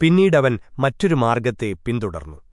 പിന്നീടവൻ മറ്റൊരു മാർഗത്തെ പിന്തുടർന്നു